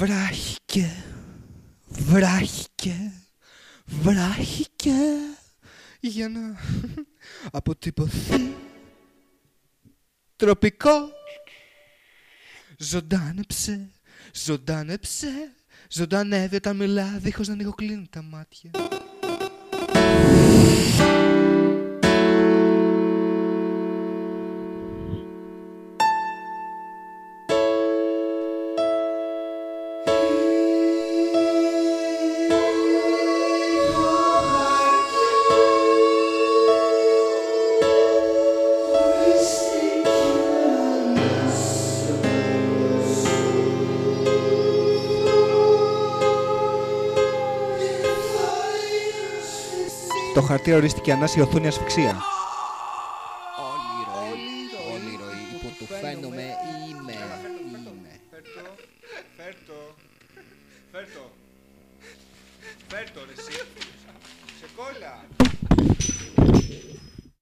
Βράχηκε, βράχηκε, βράχηκε για να αποτυπωθεί τροπικό. Ζωντάνεψε, ζωντάνεψε, ζωντανεύει όταν μιλά δίχως να ανοιγοκλίνει τα μάτια Το χαρτί ορίστηκε ανάση οθόνη ασφυξία. Όλη η ροή, όλη η ροή, υπό του φαίνομαι είμαι, είμαι. Φέρτο, φέρτο, φέρτο, φέρτο ρε εσύ, σε κόλλα.